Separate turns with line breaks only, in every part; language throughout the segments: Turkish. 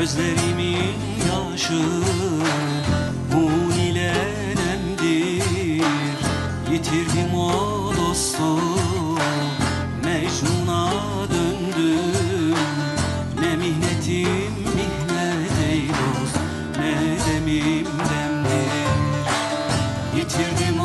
Gözlerimin yaşı hunilenemdir Yitirdim o dostu Mecnun'a döndüm. Ne mihnetim mihnet ey dost Ne demim demdir. Yitirdim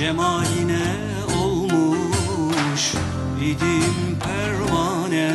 Cemaline olmuş idim pervane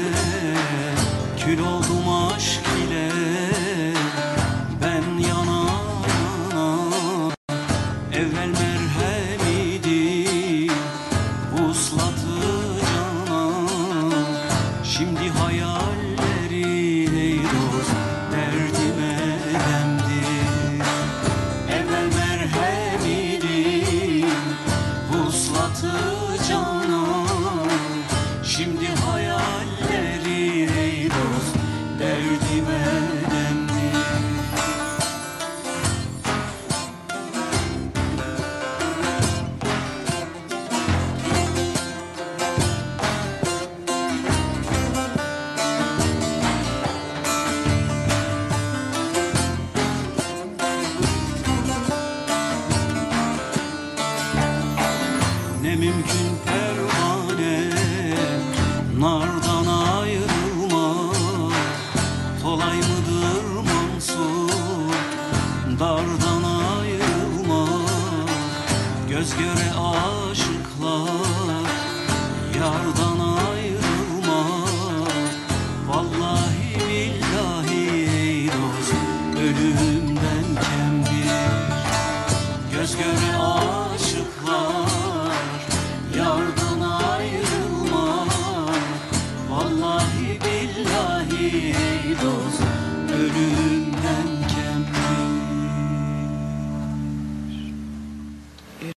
mümkün pervane? Nardan ayrılmak Kolay mıdır mansur? Dardan ayrılmak Göz göre ölümden